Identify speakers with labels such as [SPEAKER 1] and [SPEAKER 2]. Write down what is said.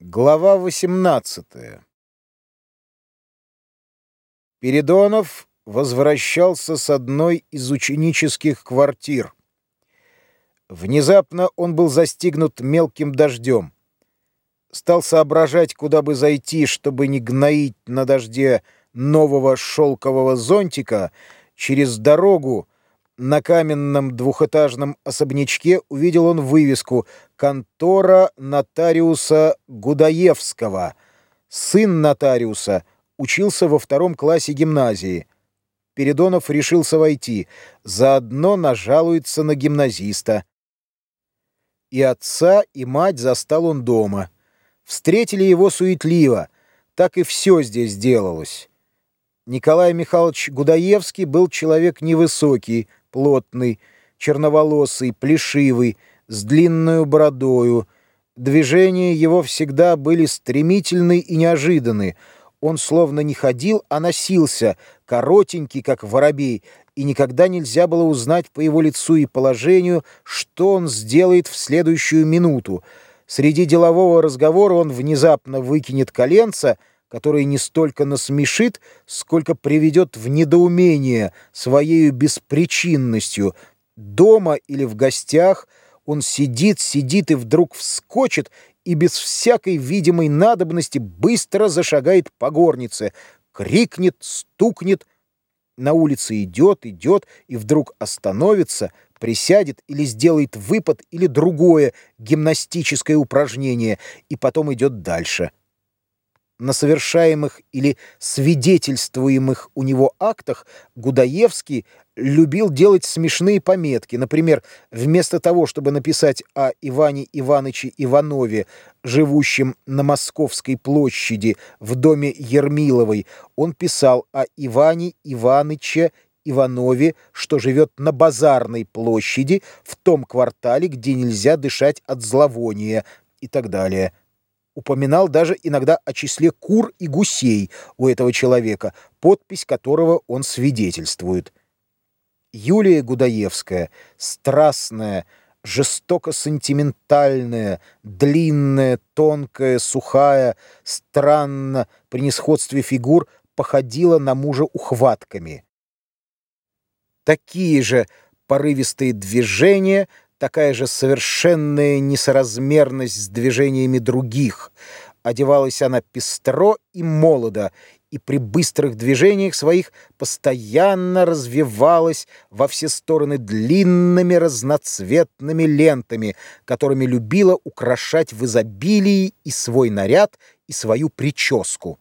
[SPEAKER 1] Глава 18 Передонов возвращался с одной из ученических квартир. Внезапно он был застигнут мелким дождем. Стал соображать, куда бы зайти, чтобы не гноить на дожде нового шелкового зонтика через дорогу, на каменном двухэтажном особнячке увидел он вывеску «Контора нотариуса Гудаевского». Сын нотариуса учился во втором классе гимназии. Передонов решился войти, заодно нажалуется на гимназиста. И отца, и мать застал он дома. Встретили его суетливо, так и все здесь делалось. Николай Михайлович Гудаевский был человек невысокий, плотный, черноволосый, плешивый, с длинную бородою. Движения его всегда были стремительны и неожиданны. Он словно не ходил, а носился, коротенький, как воробей, и никогда нельзя было узнать по его лицу и положению, что он сделает в следующую минуту. Среди делового разговора он внезапно выкинет коленца — который не столько насмешит, сколько приведет в недоумение своей беспричинностью. Дома или в гостях он сидит, сидит и вдруг вскочит и без всякой видимой надобности быстро зашагает по горнице, крикнет, стукнет, на улице идет, идет и вдруг остановится, присядет или сделает выпад или другое гимнастическое упражнение и потом идет дальше на совершаемых или свидетельствуемых у него актах Гудаевский любил делать смешные пометки. Например, вместо того, чтобы написать о Иване Ивановиче Иванове, живущем на Московской площади в доме Ермиловой, он писал о Иване Ивановиче Иванове, что живет на Базарной площади, в том квартале, где нельзя дышать от зловония и так далее упоминал даже иногда о числе кур и гусей у этого человека, подпись которого он свидетельствует. Юлия Гудаевская, страстная, жестоко-сентиментальная, длинная, тонкая, сухая, странно при несходстве фигур походила на мужа ухватками. Такие же порывистые движения — такая же совершенная несоразмерность с движениями других. Одевалась она пестро и молодо, и при быстрых движениях своих постоянно развивалась во все стороны длинными разноцветными лентами, которыми любила украшать в изобилии и свой наряд, и свою прическу.